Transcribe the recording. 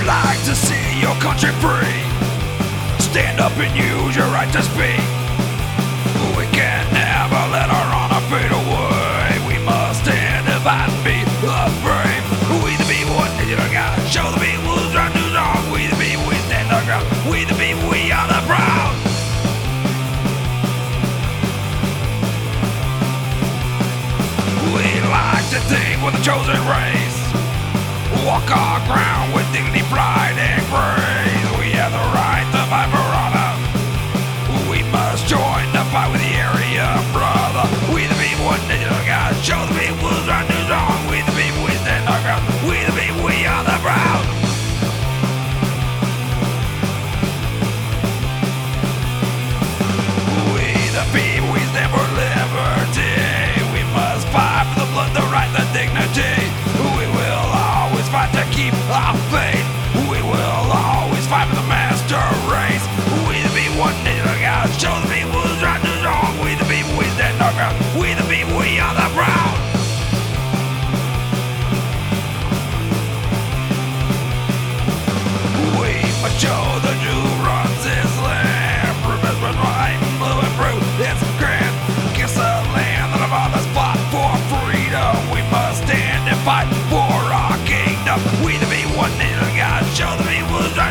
you'd like to see your country free, stand up and use your right to speak. We can never let our honor fade away. We must stand and fight and be afraid. We the people, what did you got? Show the people who's right to wrong. We the people, we stand our ground. We the people, we are the proud. We like to think we're the chosen race. Walk our ground with dignity, keep our faith. We will always fight for the master race. We the people, day look out, show the people who's right and wrong. We the people, we stand our ground. We the people, we are the proud. We must show the We the me one little God. Show the people the